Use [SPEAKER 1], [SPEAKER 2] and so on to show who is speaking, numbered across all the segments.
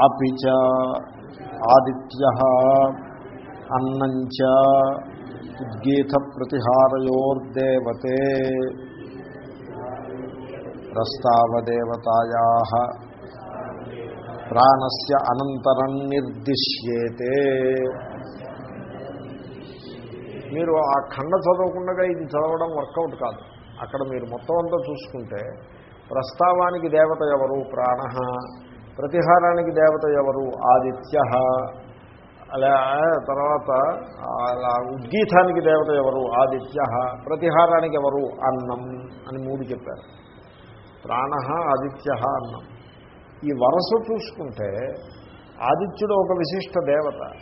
[SPEAKER 1] అపిచ ఆదిత్య అన్నంచ ఉద్గీత ప్రతిహారయోర్దేవతే ప్రస్తావదేవతాయా ప్రాణస్ అనంతరం నిర్దిశ్యేతే మీరు ఆ ఖండ చదవకుండా ఇది చదవడం వర్కౌట్ కాదు. అక్కడ మీరు మొత్తం అంతా చూసుకుంటే ప్రస్తావానికి దేవత ఎవరు? ప్రాణ. ప్రతిహారానికి దేవత ఎవరు? ఆదిత్య. అలా తర్వాత అలా ఉద్గీతానికి దేవత ఎవరు? ఆదిత్య. ప్రతిహారానికి ఎవరు? అన్నం అని మూడు చెప్పారు. ప్రాణ ఆదిత్య అన్నం. ఈ వరస చూసుకుంటే ఆదిత్యుడు ఒక విశిష్ట దేవత.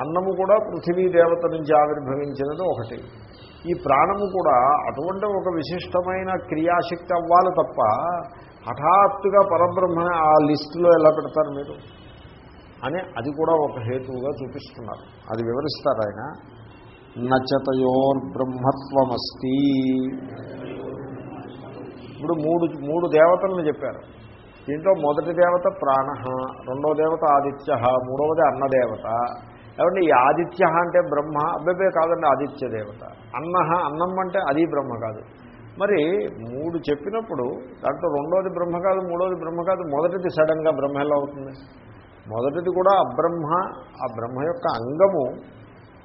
[SPEAKER 1] అన్నము కూడా పృథివీ దేవత నుంచి ఆవిర్భవించినది ఒకటి. ఈ ప్రాణము కూడా అటువంటి ఒక విశిష్టమైన క్రియాశక్తి అవ్వాలి తప్ప హఠాత్తుగా పరబ్రహ్మ ఆ లిస్టులో ఎలా పెడతారు మీరు? అని అది కూడా ఒక హేతువుగా చూపిస్తున్నారు. అది వివరిస్తారు ఆయన. నచతయోర్బ్రహ్మత్వమస్తి. ఇప్పుడు మూడు మూడు దేవతలను చెప్పారు. దీంట్లో మొదటి దేవత ప్రాణ రెండో దేవత ఆదిత్య మూడవది అన్నదేవత. ఏమంటే ఈ ఆదిత్య అంటే బ్రహ్మ అబ్బాబే కాదండి ఆదిత్య దేవత. అన్న అన్నం అంటే అది బ్రహ్మ కాదు. మరి మూడు చెప్పినప్పుడు దాంట్లో రెండోది బ్రహ్మ కాదు మూడోది బ్రహ్మ కాదు మొదటిది సడన్గా బ్రహ్మ ఎలా అవుతుంది? మొదటిది కూడా అబ్రహ్మ ఆ బ్రహ్మ యొక్క అంగము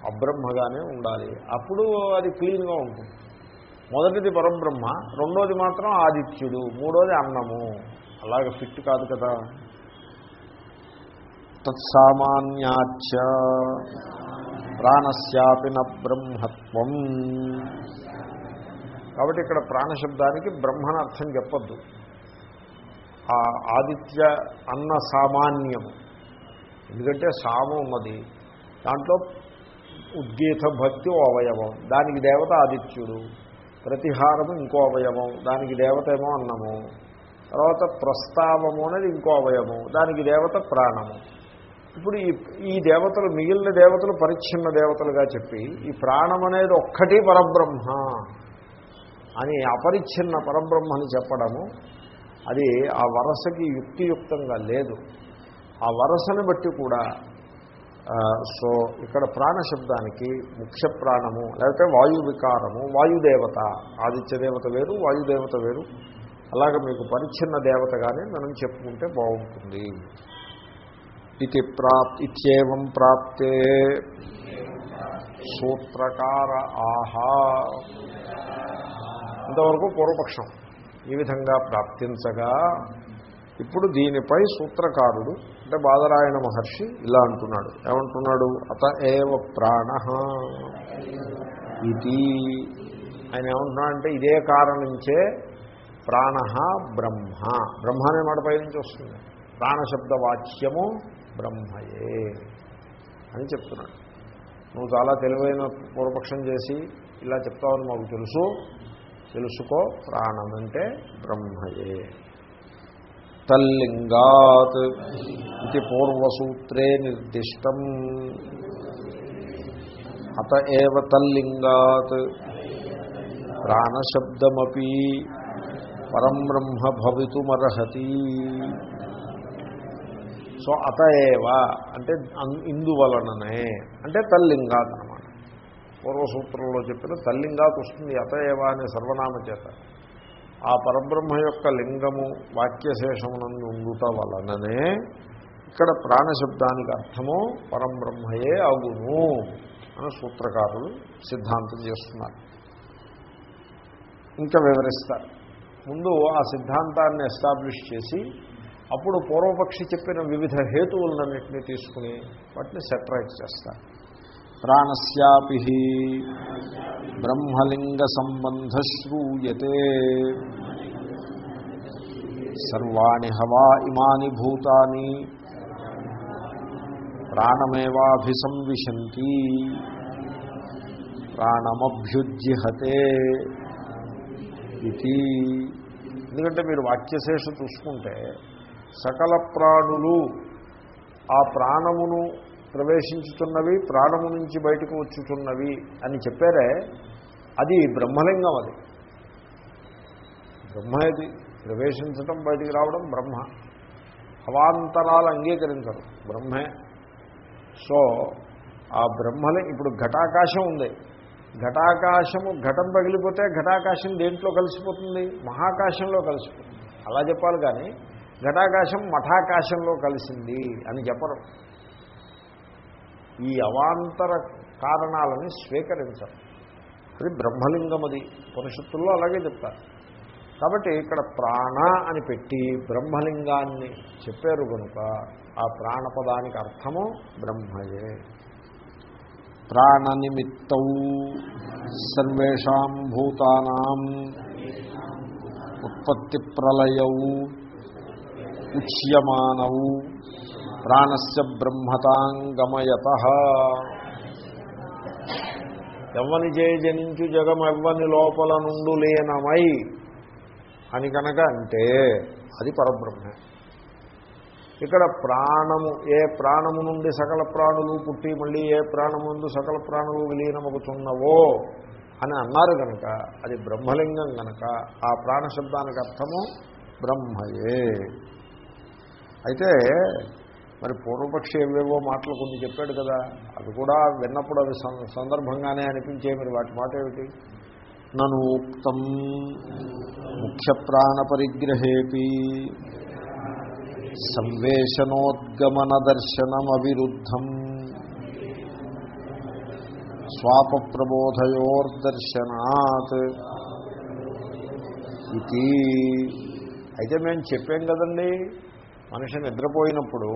[SPEAKER 1] అబ్రహ్మగానే ఉండాలి. అప్పుడు అది క్లీన్గా ఉంటుంది. మొదటిది పరబ్రహ్మ రెండోది మాత్రం ఆదిత్యుడు మూడోది అన్నము. అలాగ ఫిట్ కాదు కదా. తత్సామాన్యాచ ప్రాణస్యాపి బ్రహ్మత్వం. కాబట్టి ఇక్కడ ప్రాణశబ్దానికి బ్రహ్మణ అర్థం చెప్పద్దు. ఆ ఆదిత్య అన్న సామాన్యము ఎందుకంటే సాము ఉన్నది దాంట్లో ఉద్గీత భక్తి ఓ అవయవం. దానికి దేవత ఆదిత్యుడు. ప్రతిహారము ఇంకో అవయవం. దానికి దేవత ఏమో అన్నము. తర్వాత ప్రస్తావము అనేది ఇంకో అవయము దానికి దేవత ప్రాణము. ఇప్పుడు ఈ ఈ దేవతలు మిగిలిన దేవతలు పరిచ్ఛిన్న దేవతలుగా చెప్పి ఈ ప్రాణం అనేది ఒక్కటి పరబ్రహ్మ. అని అపరిచ్ఛిన్న పరబ్రహ్మ అని చెప్పడము అది ఆ వరసకి యుక్తియుక్తంగా లేదు. ఆ వరసని బట్టి కూడా సో ఇక్కడ ప్రాణశబ్దానికి ముఖ్య ప్రాణము లేకపోతే వాయు వికారము వాయుదేవత ఆదిత్య దేవత వేరు వాయుదేవత వేరు. అలాగ మీకు పరిచ్ఛిన్న దేవతగానే మనం చెప్పుకుంటే బాగుంటుంది. ఇది ప్రాప్ ఇత్యేవం ప్రాప్తే. సూత్రకార ఆహా. ఇంతవరకు పూర్వపక్షం. ఈ విధంగా ప్రాప్తించగా. ఇప్పుడు దీనిపై సూత్రకారుడు అంటే బాదరాయణ మహర్షి ఇలా అంటున్నాడు. ఏమంటున్నాడు? అత ఏవ ప్రాణ ఇది. ఆయన ఏమంటున్నాడు అంటే ఇదే కారణంచే ప్రాణ బ్రహ్మ. బ్రహ్మ అనే మాట పై నుంచి వస్తుంది. ప్రాణశబ్దవాచ్యము బ్రహ్మయే అని చెప్తున్నాడు. నువ్వు చాలా తెలివైన పూర్వపక్షం చేసి ఇలా చెప్తావని మాకు తెలుసు. తెలుసుకో ప్రాణమంటే బ్రహ్మయే. తల్లింగాత్ ఇది పూర్వసూత్రే నిర్దిష్టం. అత ఏవ తల్లింగాత్. ప్రాణశబ్దమీ పరం బ్రహ్మ భవితుమర్హతి. సో అత ఏవ అంటే ఇందువలననే. అంటే తల్లింగాత్. పూర్వసూత్రంలో చెప్పిన తల్లింగాత్ వస్తుంది అత అనే సర్వనామ చేత. ఆ పరబ్రహ్మ యొక్క లింగము వాక్యశేషమునందు ఉండుట వలననే ఇక్కడ ప్రాణశబ్దానికి అర్థము పరబ్రహ్మయే అగును అని సూత్రకారులు సిద్ధాంతం చేస్తున్నారు. ఇంకా వివరిస్తారు. ముందు ఆ సిద్ధాంతాన్ని ఎస్టాబ్లిష్ చేసి అప్పుడు పూర్వపక్షి చెప్పిన వివిధ హేతువులన్నింటినీ తీసుకుని వాటిని సెటరైట్ చేస్తారు. ప్రాణస్యాపి బ్రహ్మలింగ సంబంధ శ్రూయతే సర్వాణి హవా ఇమాని భూతాని ప్రాణమేవాభిసంవిశంతి. ప్రాణమభ్యుజ్జిహతే ఇది. ఎందుకంటే మీరు వాక్యశేషం చూసుకుంటే సకల ప్రాణులు ఆ ప్రాణమును ప్రవేశించుతున్నవి ప్రాణము నుంచి బయటకు వచ్చుతున్నవి అని చెప్పారే అది బ్రహ్మలింగం అది. బ్రహ్మ ఇది. ప్రవేశించడం బయటికి రావడం బ్రహ్మ. అవాంతరాలు అంగీకరించరు. బ్రహ్మే. సో ఆ బ్రహ్మలింగ ఇప్పుడు ఘటాకాశం ఉంది. ఘటాకాశము ఘటం పగిలిపోతే ఘటాకాశం దేంట్లో కలిసిపోతుంది? మహాకాశంలో కలిసిపోతుంది. అలా చెప్పాలి కానీ ఘటాకాశం మఠాకాశంలో కలిసింది అని చెప్పరు. ఈ అవాంతర కారణాలని స్వీకరించరు. అది బ్రహ్మలింగం అది ఉపనిషత్తుల్లో అలాగే చెప్తారు. కాబట్టి ఇక్కడ ప్రాణ అని పెట్టి బ్రహ్మలింగాన్ని చెప్పారు కనుక ఆ ప్రాణపదానికి అర్థము బ్రహ్మయే. ప్రాణనిమిత్తౌ సర్వేషాం భూతానాం ఉత్పత్తి ప్రళయౌ ఉచ్యమానవు ప్రాణస్య బ్రహ్మతాంగమయత. ఎవ్వని చే జనించు ఎవ్వని లోపల నుండు లేనమై అని కనుక అంటే అది పరబ్రహ్మే. ఇక్కడ ప్రాణము ఏ ప్రాణము నుండి సకల ప్రాణులు పుట్టి మళ్ళీ ఏ ప్రాణము నుండి సకల ప్రాణులు విలీనమవుతున్నవో అని అన్నారు కనుక అది బ్రహ్మలింగం కనుక ఆ ప్రాణశబ్దానికి అర్థము బ్రహ్మయే. అయితే మరి పూర్వపక్షి ఏవేవో మాటలు కొన్ని చెప్పాడు కదా అది కూడా విన్నప్పుడు అవి సందర్భంగానే అనిపించే మరి వాటి మాట ఏమిటి? నను ఉక్తం ముఖ్య ప్రాణ పరిగ్రహేపి సంవేశనోద్గమన దర్శనమవిరుద్ధం స్వాప ప్రబోధయోర్దర్శనాత్ ఇది అయితే మేము చెప్పాం కదండి మనిషి నిద్రపోయినప్పుడు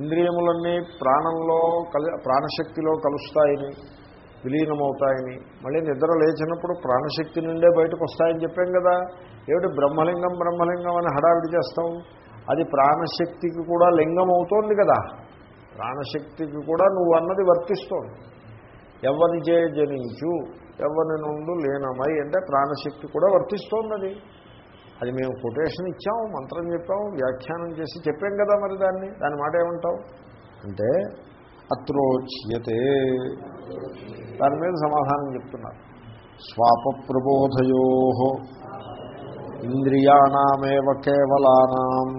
[SPEAKER 1] ఇంద్రియములన్నీ ప్రాణంలో కలి ప్రాణశక్తిలో కలుస్తాయని విలీనమవుతాయని మళ్ళీ నిద్ర లేచినప్పుడు ప్రాణశక్తి నుండే బయటకు వస్తాయని చెప్పాం కదా. ఏమిటి బ్రహ్మలింగం బ్రహ్మలింగం అని హడావిడి చేస్తాం? అది ప్రాణశక్తికి కూడా లింగం అవుతోంది కదా. ప్రాణశక్తికి కూడా నువ్వు అన్నది వర్తిస్తోంది. ఎవరిని చే జనించు ఎవరి నుండి లీనమై అంటే ప్రాణశక్తి కూడా వర్తిస్తోంది అది మేము కొటేషన్ ఇచ్చాము మంత్రం చెప్పాము వ్యాఖ్యానం చేసి చెప్పాం కదా మరి దాన్ని. దాని మాట ఏమంటావు? అంటే అత్రోచ్యతే దాని మీద సమాధానం చెప్తున్నారు. స్వాప ప్రబోధయో ఇంద్రియాణమేవ కేవలానాం.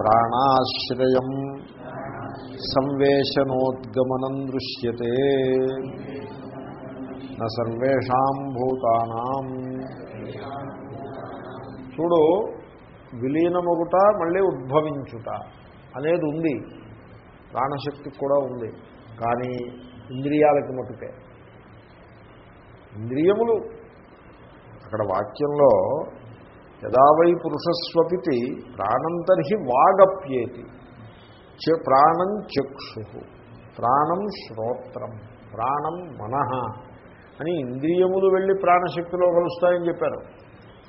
[SPEAKER 1] ప్రాణాశ్రయం సంవేశనోద్గమనం దృశ్యతే. న సర్వేషాం భూతానాం. చూడు విలీనమగుట మళ్ళీ ఉద్భవించుట అనేది ఉంది. ప్రాణశక్తి కూడా ఉంది. కానీ ఇంద్రియాలకి మటుకే ఇంద్రియములు. అక్కడ వాక్యంలో యదావై పురుషస్వపితి ప్రాణం తర్హి వాగప్యేతి. చ- ప్రాణం చక్షు. ప్రాణం శ్రోత్రం. ప్రాణం మనహ అని ఇంద్రియములు వెళ్ళి ప్రాణశక్తిలో కలుస్తాయని చెప్పారు.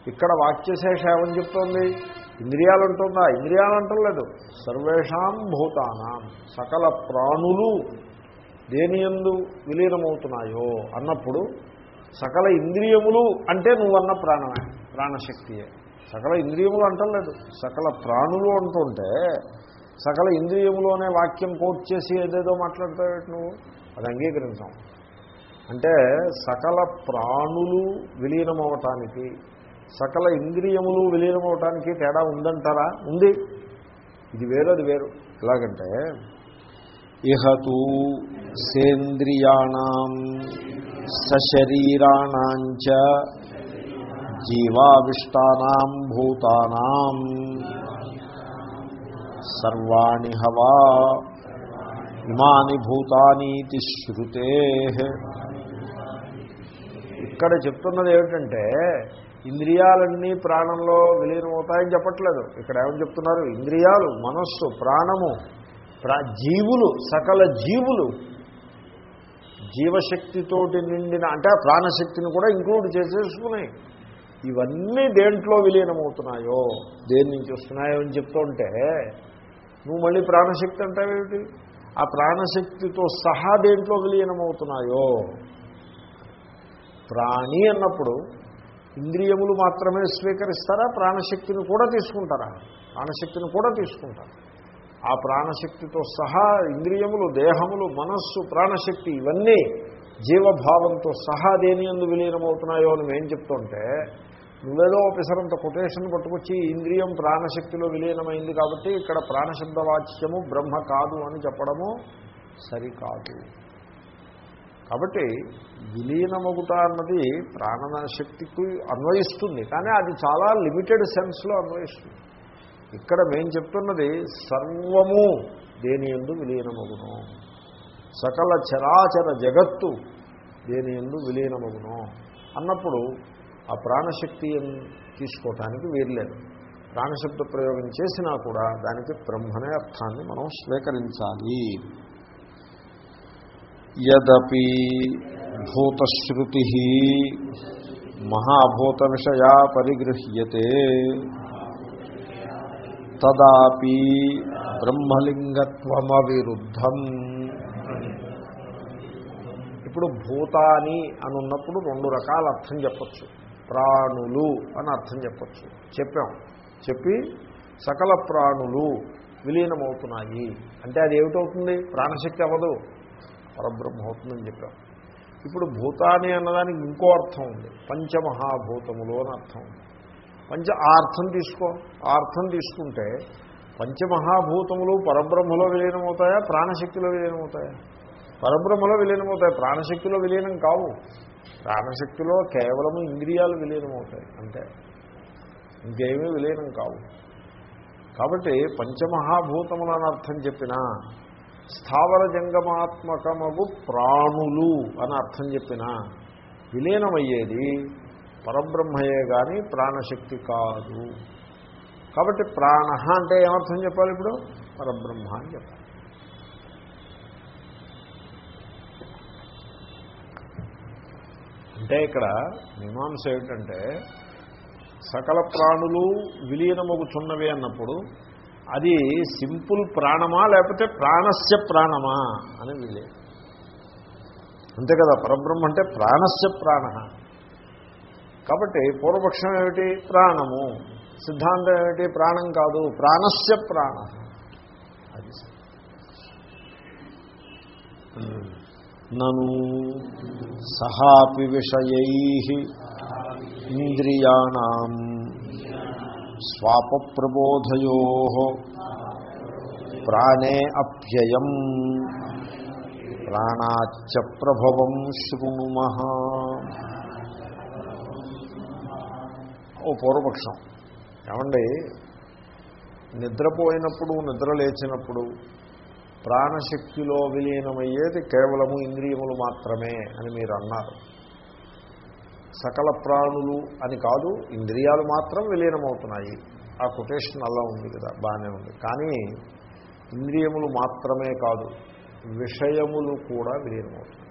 [SPEAKER 1] ఇక్కడ వాక్యశేష ఏమని చెప్తోంది. ఇంద్రియాలు అంటుందా ఇంద్రియాలు అంటలేదు సర్వేషాం భూతానాం సకల ప్రాణులు దేని ఎందు విలీనమవుతున్నాయో అన్నప్పుడు సకల ఇంద్రియములు అంటే నువ్వన్న ప్రాణమే ప్రాణశక్తియే. సకల ఇంద్రియములు అంటలేదు. సకల ప్రాణులు అంటుంటే సకల ఇంద్రియములు అనే వాక్యం కోట్ చేసి ఏదేదో మాట్లాడతావు నువ్వు? అది అంగీకరించాం. అంటే సకల ప్రాణులు విలీనమవటానికి సకల ఇంద్రియములు విలీనమవటానికి తేడా ఉందంటారా? ఉంది. ఇది వేరు అది వేరు. ఎలాగంటే ఇహతు సేంద్రియాణం సశరీరాణాంచ జీవావిష్టానాం భూతానాం సర్వాణి హవా ఇమాని భూతానీతి శ్రుతే ఇక్కడ చెప్తున్నది ఏమిటంటే ఇంద్రియాలన్నీ ప్రాణంలో విలీనమవుతాయని చెప్పట్లేదు. ఇక్కడ ఏమని చెప్తున్నారు? ఇంద్రియాలు మనస్సు ప్రాణము ప్రా జీవులు సకల జీవులు జీవశక్తితోటి నిండిన అంటే ఆ ప్రాణశక్తిని కూడా ఇంక్లూడ్ చేసేసుకున్నాయి ఇవన్నీ దేంట్లో విలీనమవుతున్నాయో దేని నుంచి వస్తున్నాయో అని చెప్తుంటే నువ్వు మళ్ళీ ప్రాణశక్తి అంటావేమిటి? ఆ ప్రాణశక్తితో సహా దేంట్లో విలీనమవుతున్నాయో ప్రాణి అన్నప్పుడు ఇంద్రియములు మాత్రమే స్వీకరిస్తారా? ప్రాణశక్తిని కూడా తీసుకుంటారా? ప్రాణశక్తిని కూడా తీసుకుంటారు? ఆ ప్రాణశక్తితో సహా ఇంద్రియములు దేహములు మనస్సు ప్రాణశక్తి ఇవన్నీ జీవభావంతో సహా దేని ఎందు విలీనమవుతున్నాయో అని ఏం చెప్తుంటే నువ్వేదో ఆఫీసరంత కొటేషన్ పట్టుకొచ్చి ఇంద్రియం ప్రాణశక్తిలో విలీనమైంది కాబట్టి ఇక్కడ ప్రాణశబ్ద వాచ్యము బ్రహ్మ కాదు అని చెప్పడము సరికాదు. కాబట్టి విలీనమగుట అన్నది ప్రాణశక్తికి అన్వయిస్తుంది. కానీ అది చాలా లిమిటెడ్ సెన్స్లో అన్వయిస్తుంది. ఇక్కడ మేము చెప్తున్నది సర్వము దేని ఎందు విలీనమగును సకల చరాచర జగత్తు దేని ఎందు విలీనమగును అన్నప్పుడు ఆ ప్రాణశక్తి తీసుకోవటానికి వీర్లేదు ప్రాణశబ్ద ప్రయోగం చేసినా కూడా దానికి బ్రహ్మనే అర్థాన్ని మనం స్వీకరించాలి. యదపి భూతశ్రుతి మహాభూత విషయా పరిగృహ్యతే. తదాపి బ్రహ్మలింగత్వమవిరుద్ధం. ఇప్పుడు భూతాని అని ఉన్నప్పుడు రెండు రకాల అర్థం చెప్పచ్చు. ప్రాణులు అని అర్థం చెప్పచ్చు. చెప్పాం. చెప్పి సకల ప్రాణులు విలీనమవుతున్నాయి. అంటే అది ఏమిటవుతుంది? ప్రాణశక్తి అవ్వదు. పరబ్రహ్మ అవుతుందని చెప్పాం. ఇప్పుడు భూతాని అన్నదానికి ఇంకో అర్థం ఉంది. పంచమహాభూతములు అని అర్థం ఉంది. పంచ ఆ అర్థం తీసుకో. ఆ అర్థం తీసుకుంటే పంచమహాభూతములు పరబ్రహ్మలో విలీనమవుతాయా? ప్రాణశక్తిలో విలీనమవుతాయా? పరబ్రహ్మలో విలీనమవుతాయి? ప్రాణశక్తిలో విలీనం కావు. ప్రాణశక్తిలో కేవలము ఇంద్రియాలు విలీనమవుతాయి. అంతే. ఇంకేమీ విలీనం కావు. కాబట్టి పంచమహాభూతములను అర్థం చెప్పినా స్థావర జంగమాత్మకమగు ప్రాణులు అని అర్థం చెప్పిన విలీనమయ్యేది పరబ్రహ్మయే కానీ ప్రాణశక్తి కాదు. కాబట్టి ప్రాణ అంటే ఏమర్థం చెప్పాలి ఇప్పుడు? పరబ్రహ్మ అని చెప్పాలి. అంటే ఇక్కడ మీమాంస ఏమిటంటే సకల ప్రాణులు విలీనమగుచున్నవి అన్నప్పుడు అది సింపుల్ ప్రాణమా లేకపోతే ప్రాణస్య ప్రాణమా అని వీలే. అంతే కదా పరబ్రహ్మ అంటే ప్రాణస్య ప్రాణ. కాబట్టి పూర్వపక్షం ఏమిటి? ప్రాణము. సిద్ధాంతం ఏమిటి? ప్రాణం కాదు ప్రాణస్య ప్రాణ. అది. నను సహాపి విషయై ఇంద్రియాణం స్వాపప్రబోధయో. ప్రాణే అప్యయం. ప్రాణాచ ప్రభవం శృణుమః. ఓ పూర్వపక్షం. ఏమండి? నిద్రపోయినప్పుడు నిద్ర లేచినప్పుడు ప్రాణశక్తిలో విలీనమయ్యేది కేవలము ఇంద్రియములు మాత్రమే అని మీరు అన్నారు సకల ప్రాణులు అని కాదు ఇంద్రియాలు మాత్రం విలీనమవుతున్నాయి. ఆ కొటేషన్ అలా ఉంది కదా బాగానే ఉంది. కానీ ఇంద్రియములు మాత్రమే కాదు విషయములు కూడా విలీనమవుతున్నాయి.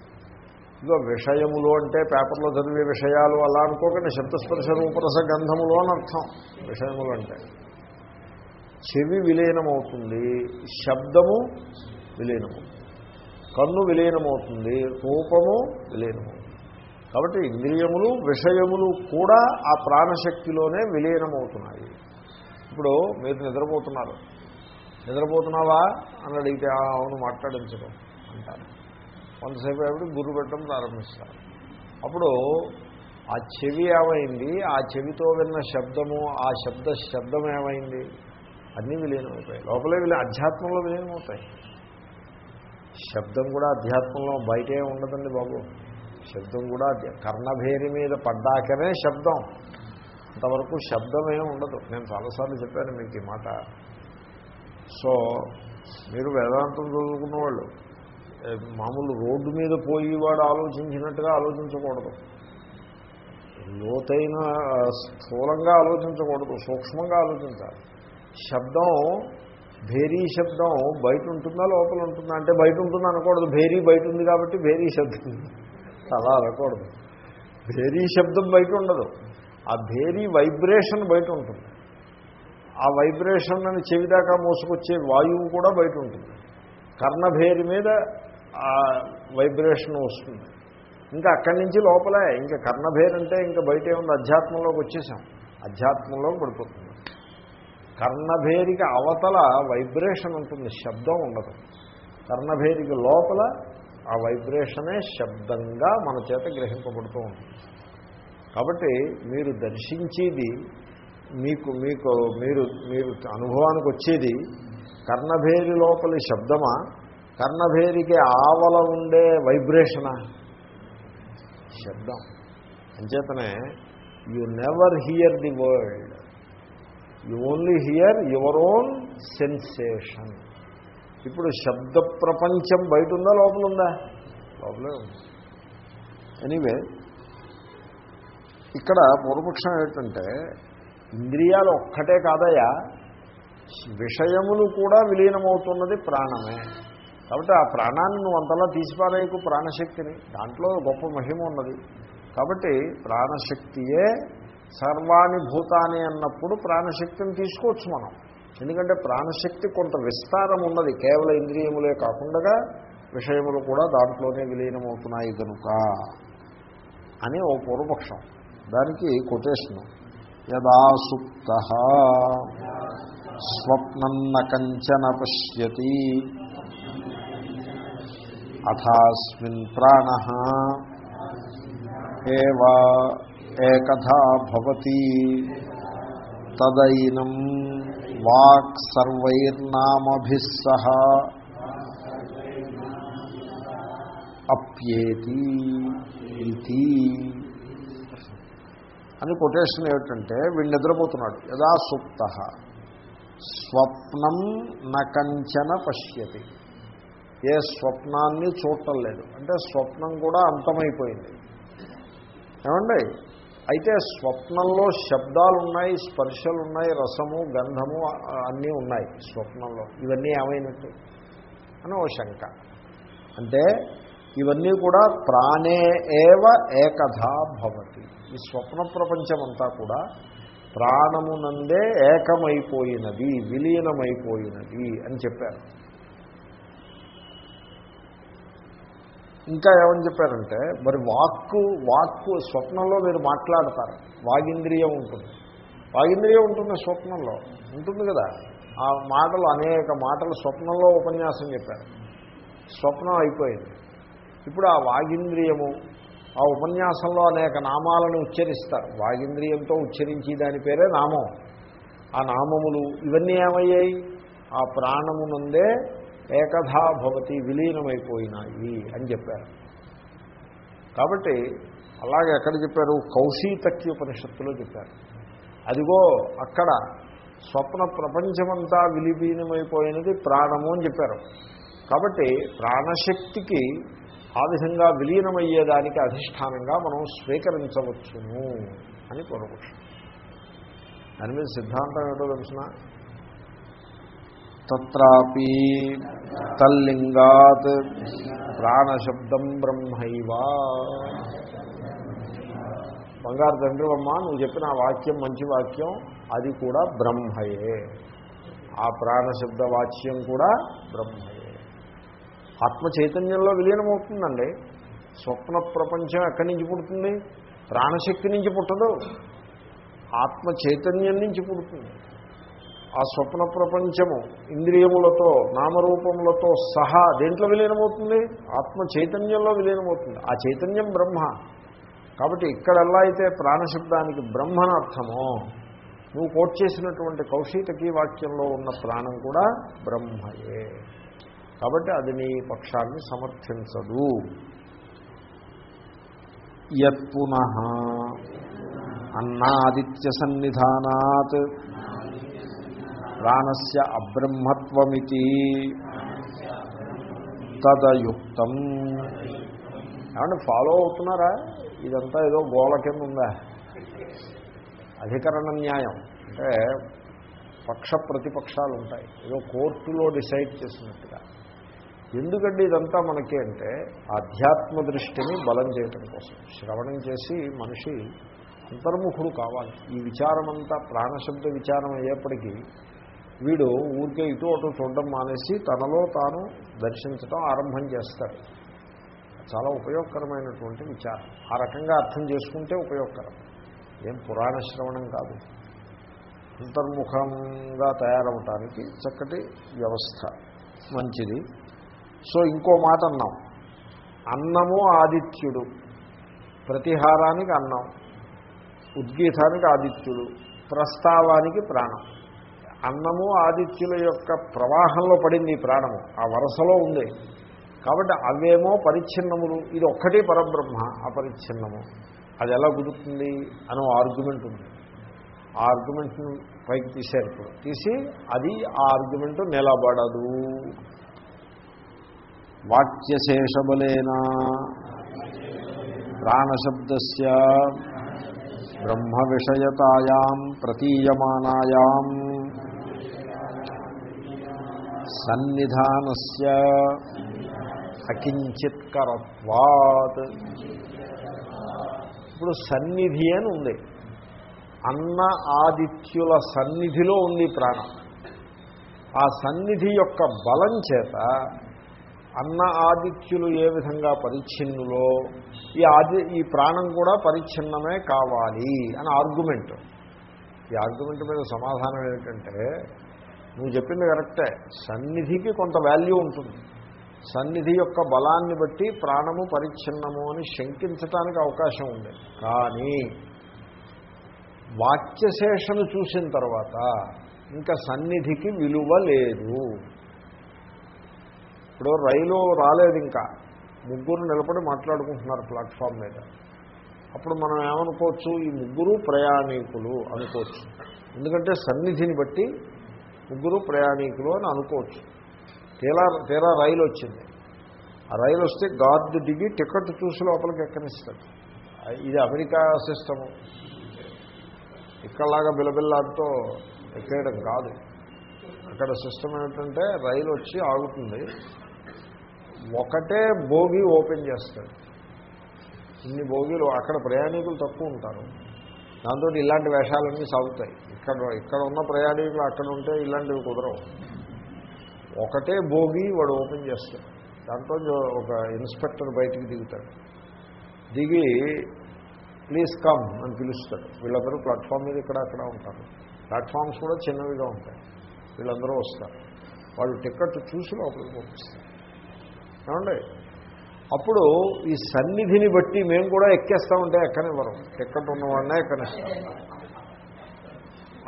[SPEAKER 1] ఇదిగో విషయములు అంటే పేపర్లో చదివే విషయాలు అలా అనుకోకండి శబ్దస్పర్శ రూపరస గంధములు అని అర్థం. విషయములు అంటే చెవి విలీనమవుతుంది శబ్దము విలీనము కన్ను విలీనమవుతుంది రూపము విలీనమవుతుంది. కాబట్టి ఇంద్రియములు విషయములు కూడా ఆ ప్రాణశక్తిలోనే విలీనమవుతున్నాయి. ఇప్పుడు మీరు నిద్రపోతున్నారు. నిద్రపోతున్నావా? అని అడిగితే "ఆ, అవును మాట్లాడించడం అంటారు. కొంతసేపు అప్పుడు గుర్రు పెట్టడం ప్రారంభిస్తారు. అప్పుడు ఆ చెవి ఏమైంది? ఆ చెవితో విన్న శబ్దము ఆ శబ్ద శబ్దం ఏమైంది? అన్నీ విలీనమవుతాయి లోపలే విలీ అధ్యాత్మంలో విలీనమవుతాయి. శబ్దం కూడా అధ్యాత్మంలో బయటే ఉండదండి బాబు. శబ్దం కూడా కర్ణభేరి మీద పడ్డాకనే శబ్దం. అంతవరకు శబ్దం ఉండదు. నేను చాలాసార్లు చెప్పాను మీకు ఈ మాట. సో మీరు వేదాంతం చదువుకున్న వాళ్ళు మామూలు రోడ్డు మీద పోయి వాడు ఆలోచించినట్టుగా ఆలోచించకూడదు. లోతైన స్థూలంగా ఆలోచించకూడదు. సూక్ష్మంగా ఆలోచించాలి. శబ్దం భేరీ శబ్దం బయట ఉంటుందా లోపల ఉంటుందా? అంటే బయట ఉంటుంది అనకూడదు భేరీ బయట ఉంది కాబట్టి భేరీ శబ్దం. అలా అనకూడదు. భేరీ శబ్దం బయట ఉండదు. ఆ భేరీ వైబ్రేషన్ బయట ఉంటుంది. ఆ వైబ్రేషన్ అని చెవిదాకా మోసుకొచ్చే వాయువు కూడా బయట ఉంటుంది. కర్ణభేరి మీద ఆ వైబ్రేషన్ వస్తుంది. ఇంకా అక్కడి నుంచి లోపలే. ఇంకా కర్ణభేరి అంటే ఇంకా బయటే ఉంది అధ్యాత్మంలోకి వచ్చేసాం. అధ్యాత్మంలోకి పడిపోతుంది. కర్ణభేరికి అవతల వైబ్రేషన్ ఉంటుంది. శబ్దం ఉండదు. కర్ణభేరికి లోపల ఆ వైబ్రేషనే శబ్దంగా మన చేత గ్రహింపబడుతూ ఉంటుంది. కాబట్టి మీరు దర్శించేది మీకు మీకు మీరు మీరు అనుభవానికి వచ్చేది కర్ణభేరి లోపలి శబ్దమా? కర్ణభేరికి ఆవల ఉండే వైబ్రేషనా? శబ్దం. అంచేతనే you never hear the world you only hear your own sensation ఇప్పుడు శబ్ద ప్రపంచం బయట ఉందా లోపల ఉందా. లోపలే ఉంది ఎనీవే ఇక్కడ పూర్వపక్షం ఏంటంటే ఇంద్రియాలు ఒక్కటే కాదయా విషయములు కూడా విలీనమవుతున్నది ప్రాణమే. కాబట్టి ఆ ప్రాణాన్ని నువ్వు అంతలా తీసిపారేయకు ప్రాణశక్తిని. దాంట్లో గొప్ప మహిమ ఉన్నది. కాబట్టి ప్రాణశక్తియే సర్వాణి భూతాని అన్నప్పుడు ప్రాణశక్తిని తీసుకోవచ్చు మనం. ఎందుకంటే ప్రాణశక్తి కొంత విస్తారం ఉన్నది. కేవలం ఇంద్రియములే కాకుండా విషయములు కూడా దాంట్లోనే విలీనమవుతున్నాయి కనుక అని ఓ పూర్వపక్షం. దానికి కొటేషన్. యదా సుప్త స్వప్నన్న కంచన పశ్యతి అథాస్మిన్ ప్రాణ ఏవా ఏకథా భవతి తదైనం వాక్ సర్వైర్నామభిస్సహ అప్యేతి ఇది అని కొటేషన్ ఏమిటంటే వీడు నిద్రపోతున్నాడు. యదా సుప్త. స్వప్నం నకంచన పశ్యతి. ఏ స్వప్నాన్ని చూడటం లేదు. అంటే స్వప్నం కూడా అంతమైపోయింది. ఏమండి? అయితే స్వప్నంలో శబ్దాలు ఉన్నాయి స్పర్శలు ఉన్నాయి రసము గంధము అన్నీ ఉన్నాయి స్వప్నంలో. ఇవన్నీ ఏమైనట్టు? అని ఓ శంక. అంటే ఇవన్నీ కూడా ప్రాణే ఏవ ఏకథా భవతి. ఈ స్వప్న ప్రపంచమంతా కూడా ప్రాణమునందే ఏకమైపోయినది విలీనమైపోయినది అని చెప్పారు. ఇంకా ఏమని చెప్పారంటే మరి వాక్కు వాక్కు స్వప్నంలో మీరు మాట్లాడతారు. వాగింద్రియం ఉంటుంది. వాగింద్రియం ఉంటుంది స్వప్నంలో. ఉంటుంది కదా? ఆ మాటలు అనేక మాటలు స్వప్నంలో ఉపన్యాసం చెప్పారు. స్వప్నం అయిపోయింది. ఇప్పుడు ఆ వాగింద్రియము ఆ ఉపన్యాసంలో అనేక నామాలను ఉచ్చరిస్తారు. వాగింద్రియంతో ఉచ్చరించి దాని పేరే నామం. ఆ నామములు ఇవన్నీ ఏమయ్యాయి? ఆ ప్రాణమునందే ఏకథా భవతి విలీనమైపోయినాయి అని చెప్పారు. కాబట్టి అలాగే ఎక్కడ చెప్పారు? కౌశీతక్య ఉపనిషత్తులో చెప్పారు. అదిగో అక్కడ స్వప్న ప్రపంచమంతా విలీనమైపోయినది ప్రాణము అని చెప్పారు. కాబట్టి ప్రాణశక్తికి ఆ విధంగా విలీనమయ్యేదానికి అధిష్టానంగా మనం స్వీకరించవచ్చును అని పూర్వపక్షం దాని మీద సిద్ధాంతం ఏంటో తెలిసిన? తత్రాపి తల్లింగాత్ ప్రాణశబ్దం బ్రహ్మైవా. బంగారు తండ్రి అమ్మ నువ్వు చెప్పిన ఆ వాక్యం మంచి వాక్యం అది కూడా బ్రహ్మయే. ఆ ప్రాణశబ్ద వాక్యం కూడా బ్రహ్మయే. ఆత్మ చైతన్యంలో విలీనమవుతుందండి. స్వప్న ప్రపంచం ఎక్కడి నుంచి పుడుతుంది? ప్రాణశక్తి నుంచి పుట్టదు. ఆత్మ చైతన్యం నుంచి పుడుతుంది. ఆ స్వప్న ప్రపంచము ఇంద్రియములతో నామరూపములతో సహా దేంట్లో విలీనమవుతుంది? ఆత్మ చైతన్యంలో విలీనమవుతుంది. ఆ చైతన్యం బ్రహ్మ. కాబట్టి ఇక్కడ ఎలా అయితే ప్రాణశబ్దానికి బ్రహ్మన అర్థమో నువ్వు కోట్ చేసినటువంటి కౌశీతకి వాక్యంలో ఉన్న ప్రాణం కూడా బ్రహ్మయే. కాబట్టి అది నీ పక్షాన్ని సమర్థించదు. యత్పున అన్నాదిత్య సన్నిధానాత్ ప్రాణస్య అబ్రహ్మత్వమితి తదయుక్తం. ఏమంటే ఫాలో అవుతున్నారా? ఇదంతా ఏదో గోళ కింద ఉందా? అధికరణ న్యాయం. అంటే పక్ష ప్రతిపక్షాలు ఉంటాయి. ఏదో కోర్టులో డిసైడ్ చేసినట్టుగా. ఎందుకంటే ఇదంతా మనకి అంటే ఆధ్యాత్మ దృష్టిని బలం చేయటం కోసం. శ్రవణం చేసి మనిషి అంతర్ముఖుడు కావాలి. ఈ విచారమంతా ప్రాణశబ్ద విచారం అయ్యేప్పటికీ వీడు ఊరికే ఇటు అటు చూడడం మానేసి తనలో తాను దర్శించడం ఆరంభం చేస్తాడు. చాలా ఉపయోగకరమైనటువంటి విచారం. ఆ రకంగా అర్థం చేసుకుంటే ఉపయోగకరం. ఏం పురాణ శ్రవణం కాదు. అంతర్ముఖంగా తయారవటానికి చక్కటి వ్యవస్థ. మంచిది. సో ఇంకో మాట అన్నాం. అన్నము ఆదిత్యుడు. ప్రతిహారానికి అన్నం. ఉద్గీతానికి ఆదిత్యుడు. ప్రస్తావానికి ప్రాణం. అన్నము ఆదిత్యుల యొక్క ప్రవాహంలో పడింది ఈ ప్రాణము. ఆ వరసలో ఉంది. కాబట్టి అవేమో పరిచ్ఛిన్నములు. ఇది ఒక్కటి పరబ్రహ్మ అపరిచ్ఛిన్నము అది ఎలా కుదురుతుంది అని ఆర్గ్యుమెంట్ ఉంది. ఆ ఆర్గ్యుమెంట్ను పైకి తీశారు ఇప్పుడు. తీసి అది ఆ ఆర్గ్యుమెంట్ నిలబడదు. వాక్యశేషబలేన? ప్రాణశబ్దస్య బ్రహ్మ విషయతాయాం ప్రతీయమానాయాం. సన్నిధానస్య అకించిత్కరత్వాత్. ఇప్పుడు సన్నిధి అని ఉంది. అన్న ఆదిత్యుల సన్నిధిలో ఉంది ప్రాణం. ఆ సన్నిధి యొక్క బలం చేత అన్న ఆదిత్యులు ఏ విధంగా పరిచ్ఛిన్నులో ఈ ఆది ఈ ప్రాణం కూడా పరిచ్ఛిన్నమే కావాలి అని ఆర్గ్యుమెంట్. ఈ ఆర్గ్యుమెంట్ మీద సమాధానం ఏమిటంటే నువ్వు చెప్పింది కరెక్టే. సన్నిధికి కొంత వాల్యూ ఉంటుంది. సన్నిధి యొక్క బలాన్ని బట్టి ప్రాణము పరిచ్ఛిన్నము అని శంకించటానికి అవకాశం ఉంది. కానీ వాక్యశేషను చూసిన తర్వాత ఇంకా సన్నిధికి విలువ లేదు. ఇప్పుడు రైలు రాలేదు ఇంకా. ముగ్గురు నిలబడి మాట్లాడుకుంటున్నారు ప్లాట్ఫామ్ మీద. అప్పుడు మనం ఏమనుకోవచ్చు? ఈ ముగ్గురు ప్రయాణికులు అనుకోవచ్చు. ఎందుకంటే సన్నిధిని బట్టి ముగ్గురు ప్రయాణికులు అని అనుకోవచ్చు. తీరా తీరా రైలు వచ్చింది. ఆ రైలు వస్తే గార్డు దిగి టికెట్ చూసి లోపలికి ఎక్కనిస్తాడు. ఇది అమెరికా సిస్టము. ఇక్కడలాగా బిలబిల్లాడుతూ ఎక్కేయడం కాదు. అక్కడ సిస్టమ్ ఏమిటంటే రైలు వచ్చి ఆగుతుంది. ఒకటే బోగి ఓపెన్ చేస్తాడు. ఇన్ని బోగీలు అక్కడ ప్రయాణికులు తక్కువ ఉంటారు. దాంతో ఇలాంటి వేషాలన్నీ సాగుతాయి. ఇక్కడ ఇక్కడ ఉన్న ప్రయాణికులు అక్కడ ఉంటే ఇలాంటివి కుదరవు. ఒకటే భోగి వాడు ఓపెన్ చేస్తాడు. దాంట్లో ఒక ఇన్స్పెక్టర్ బయటికి దిగుతాడు. దిగి ప్లీజ్ కమ్ అని పిలుస్తాడు. వీళ్ళందరూ ప్లాట్ఫామ్ మీద ఇక్కడ అక్కడ ఉంటారు. ప్లాట్ఫామ్స్ కూడా చిన్నవిగా ఉంటాయి. వీళ్ళందరూ వస్తారు. వాళ్ళు టికెట్ చూసి లోపలికి పంపిస్తారు. ఏమండి? అప్పుడు ఈ సన్నిధిని బట్టి మేము కూడా ఎక్కేస్తామంటే ఎక్కనివ్వరం. టికెట్ ఉన్నవాడినే ఎక్కనిస్తాం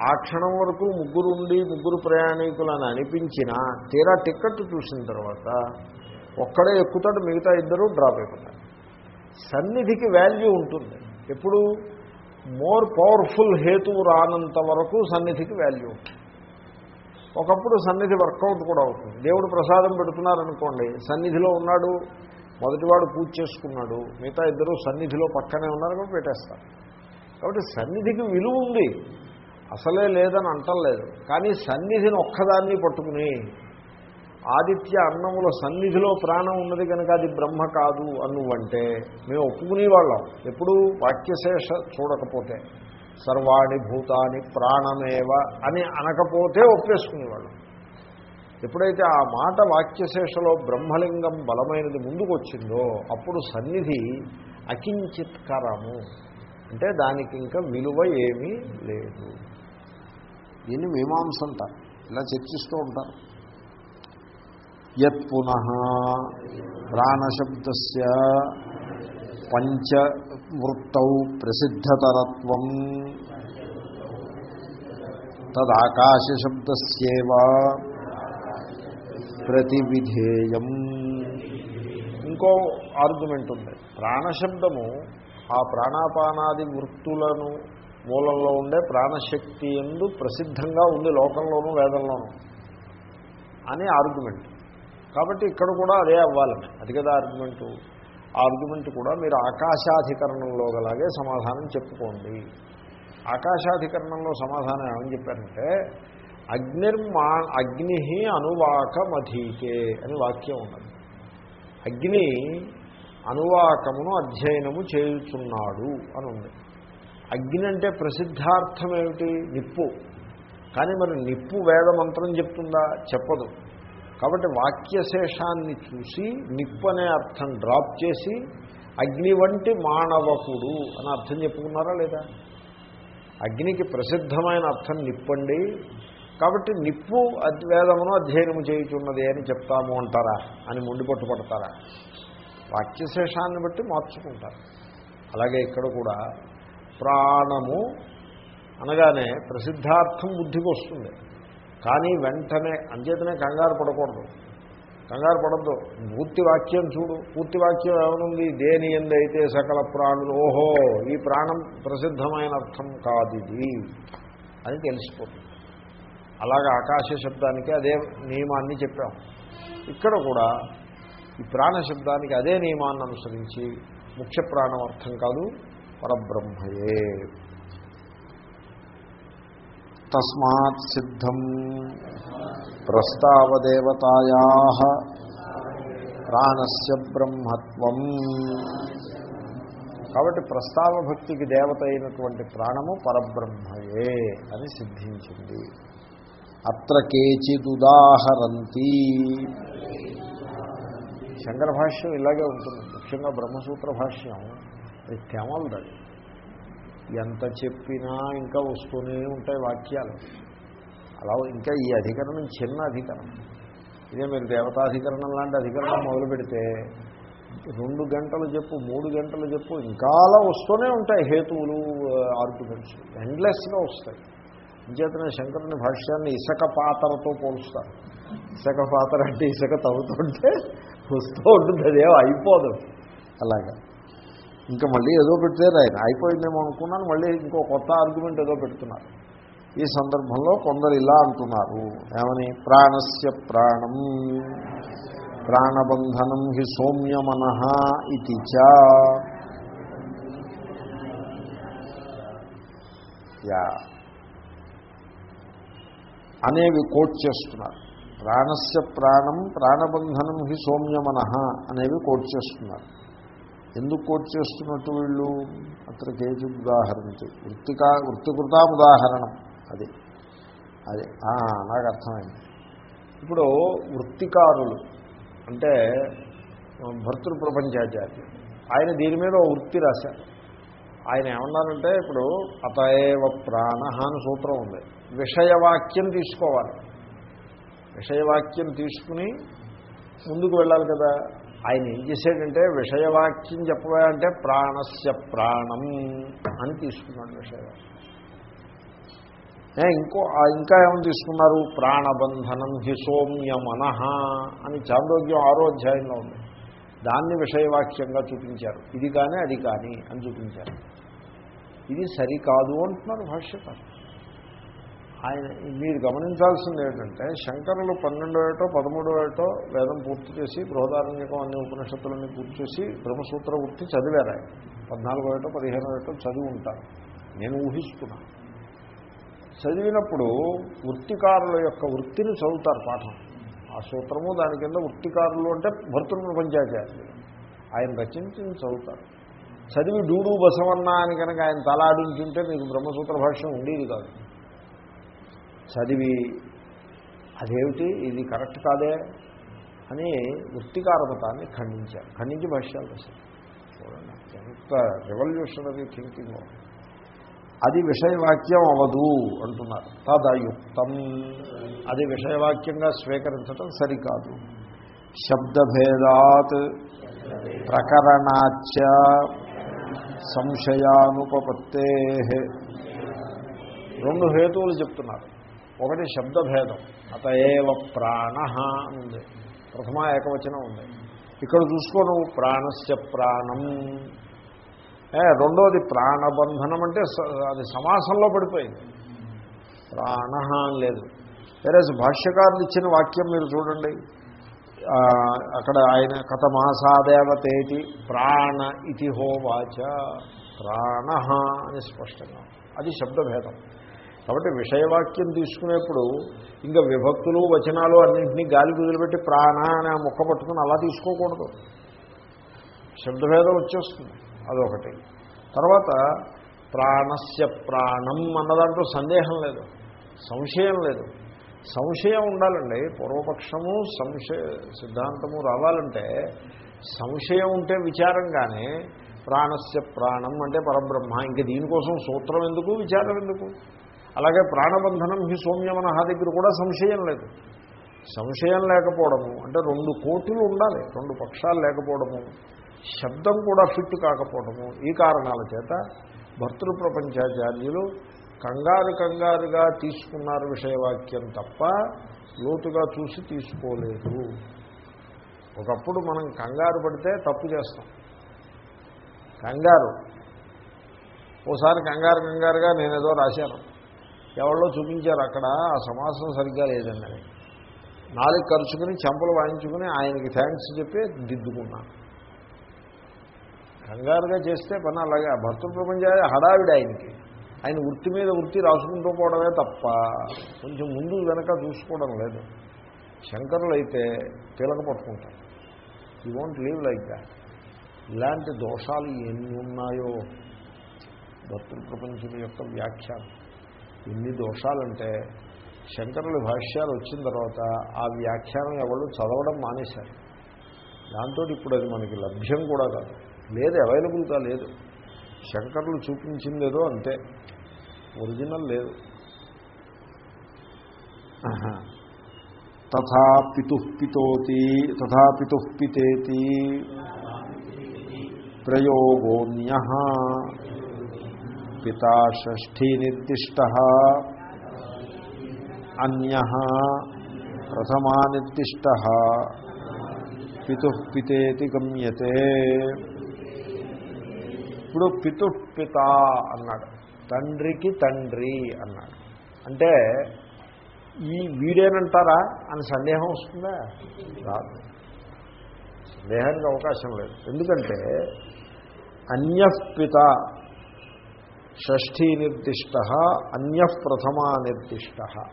[SPEAKER 1] ఆ క్షణం వరకు ముగ్గురు ఉండి ముగ్గురు ప్రయాణికులు అని అనిపించినా తీరా టికెట్ చూసిన తర్వాత ఒక్కడే ఎక్కుతాడు మిగతా ఇద్దరు డ్రాప్ అయిపోతారు. సన్నిధికి వాల్యూ ఉంటుంది. ఎప్పుడు? మోర్ పవర్ఫుల్ హేతువు రానంత వరకు సన్నిధికి వాల్యూ ఉంటుంది. ఒకప్పుడు సన్నిధి వర్కౌట్ కూడా అవుతుంది. దేవుడు ప్రసాదం పెడుతున్నారనుకోండి సన్నిధిలో ఉన్నాడు మొదటివాడు పూజ చేసుకున్నాడు మిగతా ఇద్దరు సన్నిధిలో పక్కనే ఉన్నారు కాబట్టి పెట్టేస్తారు. కాబట్టి సన్నిధికి విలువ ఉంది. అసలే లేదని అంటలేదు. కానీ సన్నిధిని ఒక్కదాన్ని పట్టుకుని ఆదిత్య అన్నముల సన్నిధిలో ప్రాణం ఉన్నది కనుక అది బ్రహ్మ కాదు అనువంటే మేము ఒప్పుకునేవాళ్ళం. ఎప్పుడు వాక్యశేష చూడకపోతే సర్వాణి భూతాని ప్రాణమేవ అని అనకపోతే ఒప్పేసుకునేవాళ్ళం. ఎప్పుడైతే ఆ మాట వాక్యశేషలో బ్రహ్మలింగం బలమైనది ముందుకు వచ్చిందో అప్పుడు సన్నిధి అకించిత్కరము. అంటే దానికి ఇంకా విలువ ఏమీ లేదు. దీన్ని మీమాంస అంటారు ఇలా చర్చిస్తూ ఉంటారు. యత్ పునః ప్రాణశబ్దస్ పంచవృత్తౌ ప్రసిద్ధతరత్వం. తదాకాశశబ్దస్యేవ ప్రతివిధేయం. ఇంకో ఆర్గ్యుమెంట్ ఉంది. ప్రాణశబ్దము ఆ ప్రాణాపానాది వృత్తులను మూలంలో ఉండే ప్రాణశక్తి ఎందు ప్రసిద్ధంగా ఉంది లోకంలోనూ వేదంలోనూ అని ఆర్గ్యుమెంట్. కాబట్టి ఇక్కడ కూడా అదే అవ్వాలని అది కదా ఆర్గ్యుమెంటు. ఆర్గ్యుమెంట్ కూడా మీరు ఆకాశాధికరణంలో గలాగే సమాధానం చెప్పుకోండి. ఆకాశాధికరణంలో సమాధానం ఏమని చెప్పారంటే అగ్నిర్మా అగ్ని అనువాకమధీకే అని వాక్యం ఉన్నది. అగ్ని అనువాకమును అధ్యయనము చేయుచున్నాడు అని ఉంది. అగ్ని అంటే ప్రసిద్ధార్థం ఏమిటి నిప్పు. కానీ మరి నిప్పు వేదమంత్రం చెప్తుందా? చెప్పదు. కాబట్టి వాక్యశేషాన్ని చూసి నిప్పు అనే అర్థం డ్రాప్ చేసి అగ్ని వంటి మానవకుడు అని అర్థం చెప్పుకున్నారా లేదా? అగ్నికి ప్రసిద్ధమైన అర్థం నిప్పండి. కాబట్టి నిప్పు వేదమును అధ్యయనము చేయుచున్నది అని చెప్తాము అంటారా? అని ముండి పట్టుపడతారా వాక్యశేషాన్ని బట్టి మార్చుకుంటారు. అలాగే ఇక్కడ కూడా ప్రాణము అనగానే ప్రసిద్ధార్థం బుద్ధికి వస్తుంది. కానీ వెంటనే అంచేతనే కంగారు పడకూడదు. కంగారు పడద్దు. పూర్తి వాక్యం చూడు. పూర్తి వాక్యం ఏమనుంది? దేని ఎందైతే సకల ప్రాణులు ఓహో ఈ ప్రాణం ప్రసిద్ధమైన అర్థం కాదు ఇది అని తెలిసిపోతుంది. అలాగే ఆకాశ శబ్దానికి అదే నియమాన్ని చెప్పాం. ఇక్కడ కూడా ఈ ప్రాణ శబ్దానికి అదే నియమాన్ని అనుసరించి ముఖ్య ప్రాణం అర్థం కాదు. పరబ్రహ్మయే. తస్మాత్ సిద్ధం ప్రస్తావదేవతాయా ప్రాణస్య బ్రహ్మత్వం. కాబట్టి ప్రస్తావ భక్తికి దేవత అయినటువంటి ప్రాణము పరబ్రహ్మయే అని సిద్ధించింది. అత్ర కేచిదుదాహరంతి శంకర భాష్యం ఇలాగే ఉంటుంది. ముఖ్యంగా బ్రహ్మసూత్ర భాష్యం అది ఎంత చెప్పినా ఇంకా వస్తూనే ఉంటాయి వాక్యాలు. అలా ఇంకా ఈ అధికరణం చిన్న అధికరణం. ఇదే మీరు దేవతాధికరణం లాంటి అధికరణం మొదలు పెడితే రెండు గంటలు చెప్పు మూడు గంటలు చెప్పు ఇంకా అలా వస్తూనే ఉంటాయి హేతువులు ఆర్గ్యుమెంట్స్ ఎండ్లెస్గా వస్తాయి. ఇంచేతనే శంకరుని భాష్యాన్ని ఇసక పాత్రతో పోలుస్తారు. ఇసక పాత్ర అంటే ఇసుక తవ్వుతుంటే వస్తూ ఉంటుంది అదేమో అయిపోదు. అలాగా. ఇంకా మళ్ళీ ఏదో పెడితే ఆయన. అయిపోయిందేమో అనుకున్నాను మళ్ళీ ఇంకో కొత్త ఆర్గ్యుమెంట్ ఏదో పెడుతున్నారు. ఈ సందర్భంలో కొందరు ఇలా అంటున్నారు. ఏమని? ప్రాణస్య ప్రాణం ప్రాణబంధనం హి సౌమ్యమన ఇది చ. యా. అనేవి కోట్ చేస్తున్నారు. ప్రాణస్య ప్రాణం ప్రాణబంధనం హి సౌమ్యమన అనేవి కోట్ చేస్తున్నారు. ఎందుకు కోట్ చేస్తున్నట్టు వీళ్ళు? అత్ర కేజు ఉదాహరణకి? వృత్తికా వృత్తికృతాముదాహరణం. అది. అది. నాకు అర్థమైంది. ఇప్పుడు వృత్తికారులు అంటే భర్తృ ప్రపంచాచార్య ఆయన దీని మీద వృత్తి రాశారు. ఆయన ఏమన్నారంటే ఇప్పుడు అతయేవ ప్రాణ అని సూత్రం ఉంది. విషయవాక్యం తీసుకోవాలి. విషయవాక్యం తీసుకుని ముందుకు వెళ్ళాలి కదా? ఆయన ఏం చేశాడంటే విషయవాక్యం చెప్పాలంటే ప్రాణస్య ప్రాణం అని తీసుకున్నాడు విషయవాక్యం. ఇంకో ఇంకా ఏమని తీసుకున్నారు? ప్రాణబంధనం హి సోమ్యమనః అని చాంద్రోగ్యం ఆరో అధ్యాయంలో ఉంది. దాన్ని విషయవాక్యంగా చూపించారు. ఇది కానీ అది కానీ అని చూపించారు. ఇది సరికాదు అంటున్నారు భాష్యకారు ఆయన మీరు గమనించాల్సింది ఏంటంటే శంకరులు పన్నెండో ఏటో పదమూడో ఏటో వేదం పూర్తి చేసి బృహదారణ్యకం అన్ని ఉపనిషత్తులన్నీ పూర్తి చేసి బ్రహ్మసూత్ర వృత్తి చదివారు ఆయన. పద్నాలుగో ఏటో పదిహేనో ఏటో చదివి ఉంటారు. నేను ఊహిస్తున్నాను చదివినప్పుడు వృత్తికారుల యొక్క వృత్తిని చదువుతారు పాఠం. ఆ సూత్రము దాని కింద వృత్తికారులు అంటే భర్తృ ప్రపంచాచార్యులు ఆయన రచించి చదువుతారు. చదివి డూడు బసవన్న అని కనుక ఆయన తలాడించుంటే మీకు బ్రహ్మసూత్ర భాష్యం ఉండేది కాదు. చదివి అదేమిటి? ఇది కరెక్ట్ కాదే? అని వృత్తికారమతాన్ని ఖండించారు. ఖండించి భాష్యాలు రాశారు. చూడండి ఎంత రెవల్యూషనరీ థింకింగ్ అది విషయవాక్యం అవదు అంటున్నారు. తదయుక్తం. అది విషయవాక్యంగా స్వీకరించటం సరికాదు. శబ్దభేదాత్ ప్రకరణాచ సంశయానుపపత్తే. రెండు హేతువులు చెప్తున్నారు. ఒకటి శబ్దభేదం. అతయేవ ప్రాణ ఉంది. ప్రథమ ఏకవచనం ఉంది. ఇక్కడ చూసుకో నువ్వు ప్రాణస్య ప్రాణం. రెండోది ప్రాణబంధనం అంటే అది సమాసంలో పడిపోయింది. ప్రాణ అని లేదు. వేరే భాష్యకారులు ఇచ్చిన వాక్యం మీరు చూడండి. అక్కడ ఆయన కథమాసాదేవతేటి ప్రాణ ఇతి హోవాచ. ప్రాణ అని స్పష్టంగా. అది శబ్దభేదం. కాబట్టి విషయవాక్యం తీసుకునేప్పుడు ఇంకా విభక్తులు వచనాలు అన్నింటినీ గాలి కుదిలిపెట్టి ప్రాణ అనే ఆ ముక్క పట్టుకుని అలా తీసుకోకూడదు. శబ్దభేదం వచ్చేస్తుంది. అదొకటి. తర్వాత ప్రాణస్య ప్రాణం అన్న దాంట్లో సందేహం లేదు. సంశయం లేదు. సంశయం ఉండాలండి. పూర్వపక్షము సంశయ సిద్ధాంతము రావాలంటే సంశయం ఉంటే విచారంగానే ప్రాణస్య ప్రాణం అంటే పరబ్రహ్మ. ఇంక దీనికోసం సూత్రం ఎందుకు విచారం ఎందుకు? అలాగే ప్రాణబంధనం హి సౌమ్యమనహ దగ్గర కూడా సంశయం లేదు. సంశయం లేకపోవడము అంటే రెండు కోట్లు ఉండాలి రెండు పక్షాలు లేకపోవడము శబ్దం కూడా ఫిట్ కాకపోవడము ఈ కారణాల చేత భర్తృ ప్రపంచాచార్యులు కంగారు కంగారుగా తీసుకున్నారు విషయవాక్యం తప్ప లోతుగా చూసి తీసుకోలేదు. ఒకప్పుడు మనం కంగారు పడితే తప్పు చేస్తాం. కంగారు. ఓసారి కంగారు కంగారుగా నేనేదో రాశాను. ఎవరో చూపించారు అక్కడ ఆ సమాసం సరిగ్గా లేదండి నాలుగు ఖర్చుకుని చెంపలు వాయించుకుని ఆయనకి థ్యాంక్స్ చెప్పి దిద్దుకున్నాను. కంగారుగా చేస్తే పని అలాగే. భర్త ప్రపంచాలే హడావిడి ఆయనకి. ఆయన వృత్తి మీద వృత్తి రాసుకుంటూ పోవడమే తప్ప కొంచెం ముందు వెనక చూసుకోవడం లేదు. శంకరులు అయితే పిలక పట్టుకుంటారు. You want leave like that ఇలాంటి దోషాలు ఎన్ని ఉన్నాయో భర్తృ ప్రపంచం యొక్క వ్యాఖ్యానం. ఎన్ని దోషాలంటే శంకరుల భాష్యాలు వచ్చిన తర్వాత ఆ వ్యాఖ్యానం ఎవరు చదవడం మానేశారు. దాంతో ఇప్పుడు అది మనకి లభ్యం కూడా కాదు. లేదు అవైలబుల్గా లేదు. శంకరులు చూపించిందేదో అంతే. ఒరిజినల్ లేదు. తథా పితుః పితోతి తథా పితుః పితేతి. ప్రయోగోన్య పితా షష్ఠీ నిర్దిష్ట. అన్య ప్రథమా నిర్దిష్ట. పితు పితేతి గమ్యతే. ఇప్పుడు పితు పిత అన్నాడు. తండ్రికి తండ్రి అన్నాడు. అంటే ఈ వీడేనంటారా అని సందేహం వస్తుందా? రాదు. సందేహానికి అవకాశం లేదు. ఎందుకంటే అన్యపిత షష్ఠీ నిర్దిష్ట అన్య ప్రథమా నిర్దిష్ట.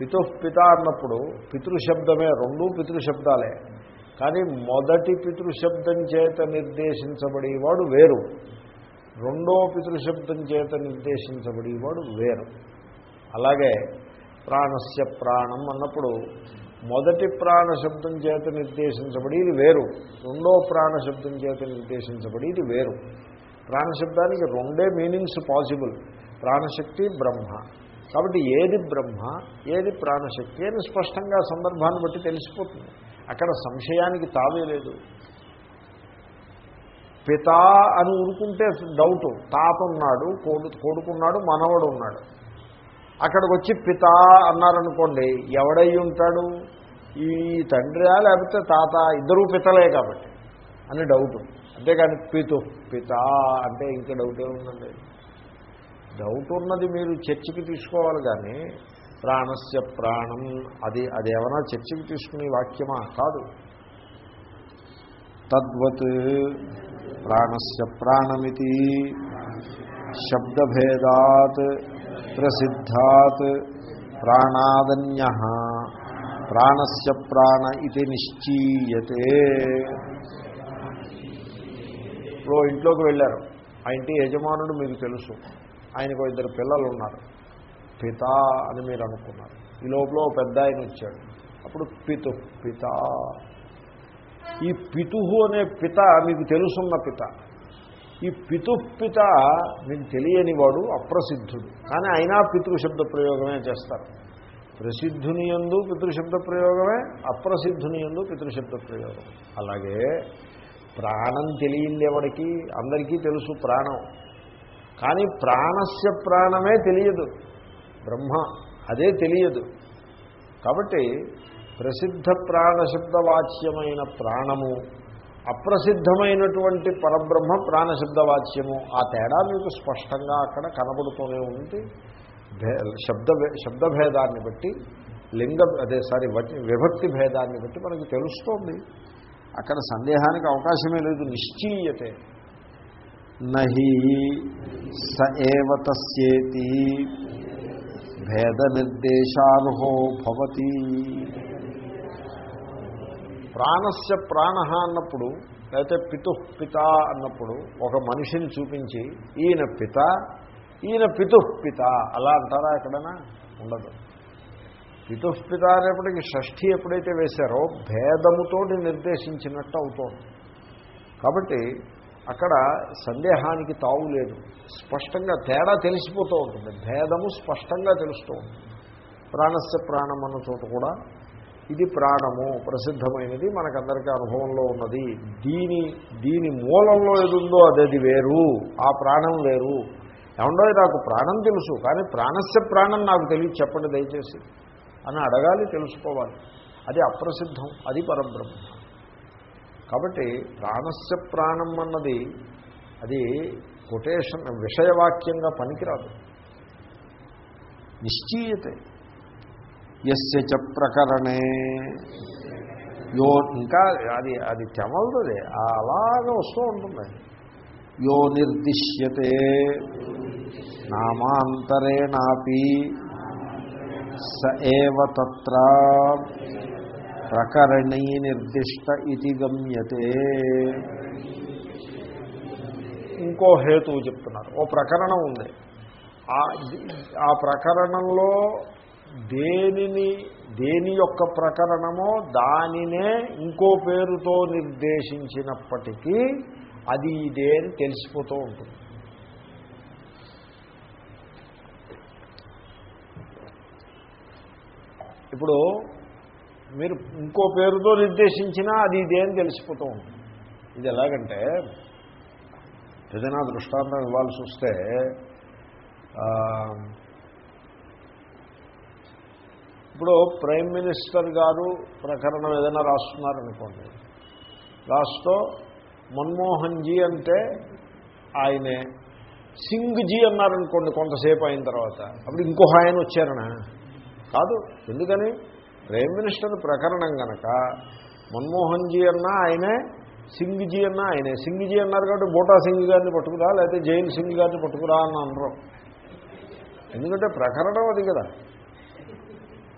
[SPEAKER 1] పితుఃపిత అన్నప్పుడు పితృశబ్దమే రెండూ పితృశబ్దాలే. కానీ మొదటి పితృశబ్దం చేత నిర్దేశించబడేవాడు వేరు. రెండో పితృశబ్దం చేత నిర్దేశించబడేవాడు వేరు. అలాగే ప్రాణస్య ప్రాణం అన్నప్పుడు మొదటి ప్రాణశబ్దం చేత ఇది వేరు. రెండో ప్రాణశబ్దం చేత ఇది వేరు. ప్రాణశబ్దానికి రెండే మీనింగ్స్ పాసిబుల్. ప్రాణశక్తి బ్రహ్మ. కాబట్టి ఏది బ్రహ్మ ఏది ప్రాణశక్తి అని స్పష్టంగా సందర్భాన్ని బట్టి తెలిసిపోతుంది. అక్కడ సంశయానికి తావే లేదు. పిత అని ఊరుకుంటే డౌట్. తాత ఉన్నాడు కోడు కొడుకున్నాడు మనవడు ఉన్నాడు అక్కడికి వచ్చి పిత అన్నారనుకోండి ఎవడై ఉంటాడు? ఈ తండ్రియా లేకపోతే తాత? ఇద్దరూ పితలే కాబట్టి అని డౌట్. అంతేకాని పితు పిత అంటే ఇంకా డౌటే ఉందండి. డౌట్ ఉన్నది మీరు చర్చకి తీసుకోవాలి కానీ ప్రాణస్య ప్రాణం అది అదేమన్నా చర్చకి తీసుకునే వాక్యమా? కాదు. తద్వత్ ప్రాణస్య ప్రాణమితి శబ్దభేదాత్ ప్రసిద్ధాత్ ప్రాణాదన్య. ప్రాణస్య ప్రాణ ఇది నిశ్చీయతే. ఇప్పుడు ఇంట్లోకి వెళ్ళారు. ఆ ఇంటి యజమానుడు మీకు తెలుసు. ఆయనకు ఇద్దరు పిల్లలు ఉన్నారు పిత అని మీరు అనుకున్నారు. ఈ లోపల ఓ పెద్ద ఆయన వచ్చాడు. అప్పుడు పితు పిత. ఈ పితుహు అనే పిత మీకు తెలుసున్న పిత. ఈ పితుఃపిత మీకు తెలియని వాడు అప్రసిద్ధుడు. కానీ అయినా పితృశబ్ద ప్రయోగమే చేస్తారు. ప్రసిద్ధుని ఎందు పితృశబ్ద ప్రయోగమే అప్రసిద్ధుని ఎందు పితృశబ్ద ప్రయోగం. అలాగే ప్రాణం తెలియంది ఎవడికి అందరికీ తెలుసు ప్రాణం. కానీ ప్రాణస్య ప్రాణమే తెలియదు. బ్రహ్మ అదే తెలియదు. కాబట్టి ప్రసిద్ధ ప్రాణశబ్దవాచ్యమైన ప్రాణము అప్రసిద్ధమైనటువంటి పరబ్రహ్మ ప్రాణశబ్దవాచ్యము ఆ తేడా మీకు స్పష్టంగా అక్కడ కనబడుతూనే ఉంది. శబ్ద శబ్దభేదాన్ని బట్టి లింగ అదే సారీ విభక్తి భేదాన్ని బట్టి మనకి తెలుస్తోంది. అక్కడ సందేహానికి అవకాశమే లేదు. నిశ్చీయతే. నహి స ఏవ తస్యేతి. భేద నిర్దేశార్హో భవతి. ప్రాణస్య ప్రాణ అన్నప్పుడు లేకపోతే పితుః పిత అన్నప్పుడు ఒక మనిషిని చూపించి ఈయన పిత ఈయన పితుః పిత అలా అంటారా ఎక్కడైనా? ఉండదు. పితుః పిత అనేప్పటికీ షష్ఠి ఎప్పుడైతే వేశారో భేదముతోటి నిర్దేశించినట్టు అవుతోంది. కాబట్టి అక్కడ సందేహానికి తావు లేదు. స్పష్టంగా తేడా తెలిసిపోతూ ఉంటుంది. భేదము స్పష్టంగా తెలుస్తూ ఉంటుంది. ప్రాణస్య ప్రాణం అన్న చోట కూడా ఇది ప్రాణము ప్రసిద్ధమైనది మనకందరికీ అనుభవంలో ఉన్నది. దీని దీని మూలంలో ఏదుందో అదేది వేరు. ఆ ప్రాణం వేరు. ఏమండో నాకు ప్రాణం తెలుసు కానీ ప్రాణస్య ప్రాణం నాకు తెలియదు. చెప్పండి దయచేసి. అని అడగాలి తెలుసుకోవాలి. అది అప్రసిద్ధం అది పరబ్రహ్మ. కాబట్టి ప్రాణస్య ప్రాణం అన్నది అది కొటేషన్ విషయవాక్యంగా పనికిరాదు. నిశ్చీయతే. ఎస్య చ ప్రకరణే. యో ఇంకా అది అది తెమలది అలాగే వస్తూ ఉంటుంది. యో నిర్దిశ్యతే. నామాంతరేణాపి. స ఏవ తత్ర ప్రకరణీ నిర్దిష్ట ఇది గమ్యతే. ఇంకో హేతువు చెప్తున్నారు. ఓ ప్రకరణం ఉంది. ఆ ప్రకరణంలో దేనిని దేని యొక్క ప్రకరణమో దానినే ఇంకో పేరుతో నిర్దేశించినప్పటికీ అది ఇదే అని తెలిసిపోతూ ఉంటుంది. ఇప్పుడు మీరు ఇంకో పేరుతో నిర్దేశించినా అది ఇదే అని తెలిసిపోతూ ఉంటుంది. ఇది ఎలాగంటే ఏదైనా దృష్టాంతం ఇవ్వాల్సి వస్తే ఇప్పుడు ప్రైమ్ మినిస్టర్ గారు ప్రకరణం ఏదైనా రాస్తున్నారనుకోండి. రాస్తూ మన్మోహన్ జీ అంటే ఆయనే. సింగ్ జీ అన్నారనుకోండి కొంతసేపు అయిన తర్వాత. అప్పుడు ఇంకొక ఆయన వచ్చారనా? కాదు ఎందుకని? ప్రైమ్ మినిస్టర్ ప్రకరణం కనుక మన్మోహన్ జీ అన్నా ఆయనే సింగ్జీ అన్నా ఆయనే. సింగ్జీ అన్నారు కాబట్టి బోటా సింగ్ గారిని పట్టుకురా లేకపోతే జైన్ సింగ్ గారిని పట్టుకురా అని అనరు. ఎందుకంటే ప్రకరణం అది కదా.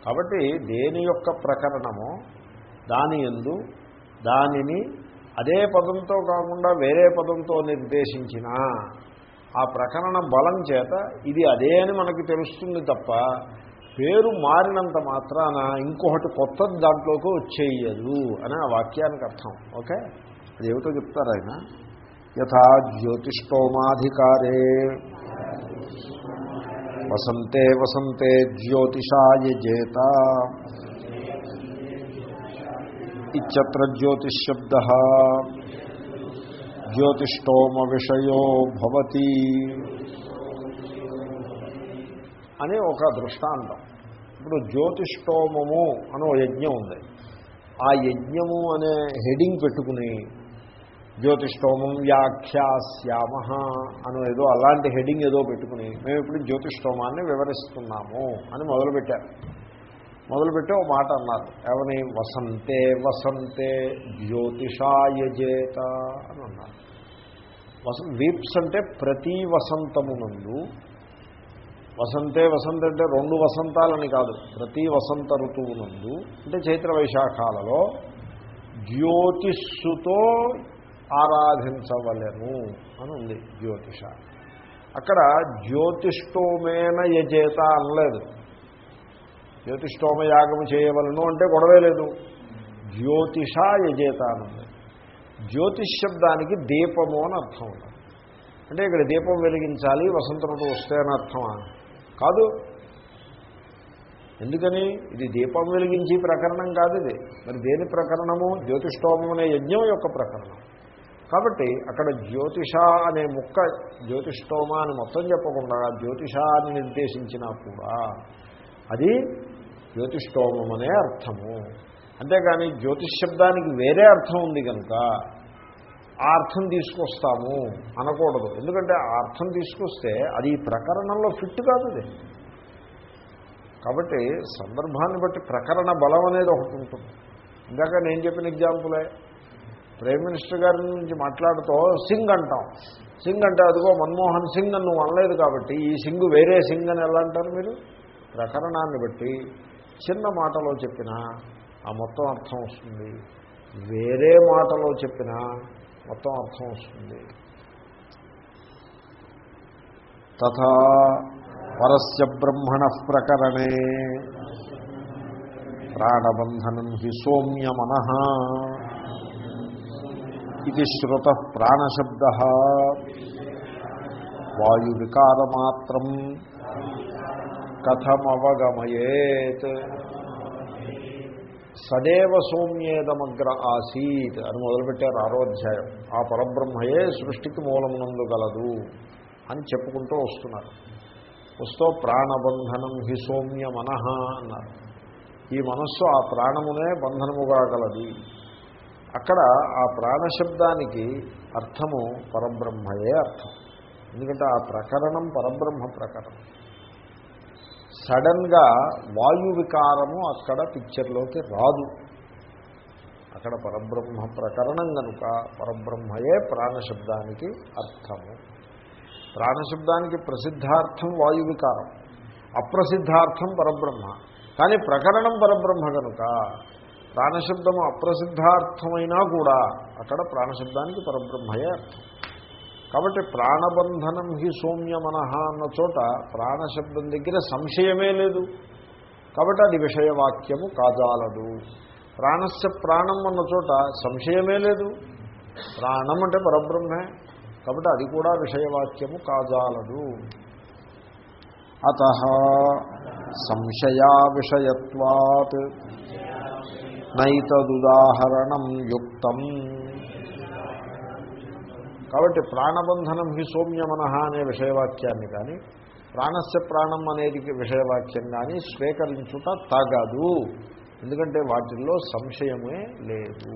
[SPEAKER 1] కాబట్టి దేని యొక్క ప్రకరణమో దాని ఎందు దానిని అదే పదంతో కాకుండా వేరే పదంతో నిర్దేశించిన ఆ ప్రకరణ బలం చేత ఇది అదే అని మనకి తెలుస్తుంది తప్ప పేరు మారినంత మాత్రాన ఇంకొకటి కొత్త దాంట్లోకి వచ్చేయదు అని ఆ వాక్యానికి అర్థం ఓకే? అదేమిటో చెప్తారు ఆయన? యథా జ్యోతిష్టోమాధికారే వసంతే వసంతే జ్యోతిషాయ జేత ఇచ్చత్ర జ్యోతిశబ్ద జ్యోతిష్టోమ విషయో భవతి అని ఒక దృష్టాంతం. ఇప్పుడు జ్యోతిష్టోమము అని ఓ యజ్ఞం ఉంది. ఆ యజ్ఞము అనే హెడింగ్ పెట్టుకుని జ్యోతిష్టోమం వ్యాఖ్యాస్యామ అని ఏదో అలాంటి హెడింగ్ ఏదో పెట్టుకుని మేము ఇప్పుడు జ్యోతిష్టోమాన్ని వివరిస్తున్నాము అని మొదలుపెట్టారు. మొదలుపెట్టి ఒక మాట అన్నారు. ఏమని వసంతే వసంతే జ్యోతిషాయజేత అని అన్నారు. వస వీప్స్ అంటే ప్రతి వసంతమునందు వసంతే వసంత అంటే రెండు వసంతాలని కాదు ప్రతి వసంత ఋతువు నందు అంటే చైత్ర వైశాఖాలలో జ్యోతిష్సుతో ఆరాధించవలెను అని ఉంది జ్యోతిష. అక్కడ జ్యోతిష్టోమేన యజేత అనలేదు. జ్యోతిష్టోమ యాగము చేయవలను అంటే గొడవే లేదు. జ్యోతిష యజేత అనుంది జ్యోతిష్ శబ్దానికి దీపము అని అర్థం అంటే ఇక్కడ దీపం వెలిగించాలి వసంత ఋతువు వస్తే అని అర్థమా? కాదు. ఎందుకని? ఇది దీపం వెలిగించి ప్రకరణం కాదు ఇది. మరి దేని ప్రకరణము? జ్యోతిష్టోమం అనే యజ్ఞం యొక్క ప్రకరణం. కాబట్టి అక్కడ జ్యోతిష అనే ముక్క జ్యోతిష్టోమ అని మొత్తం చెప్పకుండా జ్యోతిషాన్ని నిర్దేశించినా కూడా అది జ్యోతిష్టోమం అనే అర్థము. అంతేకాని జ్యోతిష్ శబ్దానికి వేరే అర్థం ఉంది కనుక ఆ అర్థం తీసుకొస్తాము అనకూడదు. ఎందుకంటే ఆ అర్థం తీసుకొస్తే అది ఈ ప్రకరణంలో ఫిట్ కాదు కాబట్టి సందర్భాన్ని బట్టి ప్రకరణ బలం అనేది ఒకటి ఉంటుంది. ఇందాక నేను చెప్పిన ఎగ్జాంపులే. ప్రైమ్ మినిస్టర్ గారి నుంచి మాట్లాడుతూ సింగ్ అంటాం. సింగ్ అంటే అదిగో మన్మోహన్ సింగ్ అని నువ్వు అనలేదు కాబట్టి ఈ సింగ్ వేరే సింగ్ అని ఎలా అంటారు మీరు? ప్రకరణాన్ని బట్టి చిన్న మాటలో చెప్పినా ఆ మొత్తం అర్థం వస్తుంది. వేరే మాటలో చెప్పినా మొత్తం అర్థం వస్తుంది. తథా పరస్య బ్రహ్మణ ప్రకరణే. ప్రాణబంధనం హి సోమ్యమన ఇది శ్రుత ప్రాణశబ్ద. వాయు వికారమాత్రం కథమవగమయేత్. సదేవ సౌమ్యేదమగ్ర ఆసీత్ అని మొదలుపెట్టారు ఆరో అధ్యాయం. ఆ పరబ్రహ్మయే సృష్టికి మూలమునందు గలదు అని చెప్పుకుంటూ వస్తున్నారు. వస్తూ ప్రాణబంధనం హి సౌమ్య మనః అన్నారు. ఈ మనస్సు ఆ ప్రాణమునే బంధనముగా గలది. అక్కడ ఆ ప్రాణశబ్దానికి అర్థము పరబ్రహ్మయే అర్థం. ఎందుకంటే ఆ ప్రకరణం పరబ్రహ్మ ప్రకరణం. సడన్గా వాయు వికారము అక్కడ పిక్చర్లోకి రాదు. అక్కడ పరబ్రహ్మ ప్రకరణం కనుక పరబ్రహ్మయే ప్రాణశబ్దానికి అర్థము. ప్రాణశబ్దానికి ప్రసిద్ధార్థం వాయు వికారం అప్రసిద్ధార్థం పరబ్రహ్మ. కానీ ప్రకరణం పరబ్రహ్మ కనుక ప్రాణశబ్దము అప్రసిద్ధార్థమైనా కూడా అక్కడ ప్రాణశబ్దానికి పరబ్రహ్మయే అర్థం. కాబట్టి ప్రాణబంధనం హి సౌమ్యమనహ అన్న చోట ప్రాణశబ్దం దగ్గర సంశయమే లేదు. కాబట్టి అది విషయవాక్యము కాజాలదు. ప్రాణస్య ప్రాణం అన్న చోట సంశయమే లేదు. ప్రాణం అంటే పరబ్రహ్మే. కాబట్టి అది కూడా విషయవాక్యము కాజాలదు. అత సంశయా విషయత్వాత్ నైతదుదాహరణం యుక్తం. కాబట్టి ప్రాణబంధనం హి సౌమ్యమనః అనే విషయవాక్యాన్ని కానీ ప్రాణస్య ప్రాణం అనేది విషయవాక్యం కానీ స్వీకరించుట తగదు. ఎందుకంటే వాటిల్లో సంశయమే లేదు.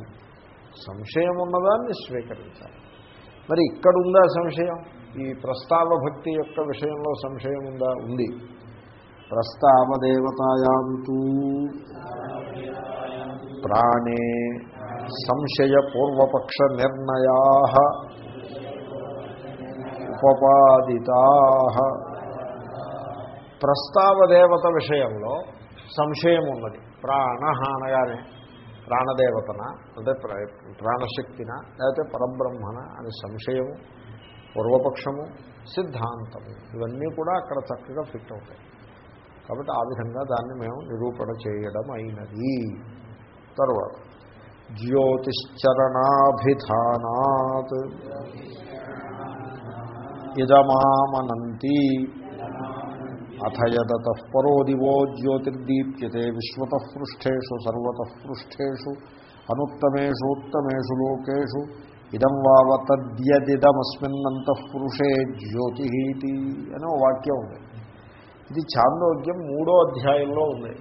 [SPEAKER 1] సంశయం ఉన్నదాన్ని స్వీకరించాలి. మరి ఇక్కడుందా సంశయం? ఈ ప్రస్తావ భక్తి యొక్క విషయంలో సంశయం ఉందా? ఉంది. ప్రస్తావదేవతాయాంతూ ప్రాణే సంశయపూర్వపక్ష నిర్ణయా ఉపపాదితా. ప్రస్తావదేవత విషయంలో సంశయం ఉన్నది ప్రాణ అనగానే ప్రాణదేవతన అంటే ప్రాణశక్తిన లేకపోతే పరబ్రహ్మన అని సంశయము పూర్వపక్షము సిద్ధాంతము ఇవన్నీ కూడా అక్కడ చక్కగా ఫిట్ అవుతాయి. కాబట్టి ఆ విధంగా దాన్ని మేము నిరూపణ చేయడం అయినది. తర్వాత జ్యోతిశ్చరణాభిధానాత్. ఇదమామనంతి అథ యదత పరో దివో జ్యోతిర్దీప్యతే విశ్వత పృష్ఠేషు సర్వత అనుత్తమేషు ఉత్తమేషు లోకేషు ఇదం వావ జ్యోతిహీతి జ్యోతి అని ఓ వాక్యం ఉంది. ఇది చాందోగ్యం మూడో అధ్యాయంలో ఉంది.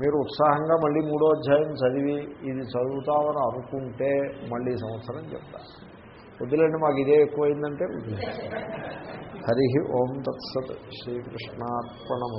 [SPEAKER 1] మీరు ఉత్సాహంగా మళ్ళీ మూడో అధ్యాయం చదివి ఇది చదువుతామని అనుకుంటే మళ్ళీ సంవత్సరం చెప్తారు. వద్దులేండి మాకు ఇదే ఎక్కువైందంటే. హరి ఓం తత్సత్ శ్రీకృష్ణార్పణము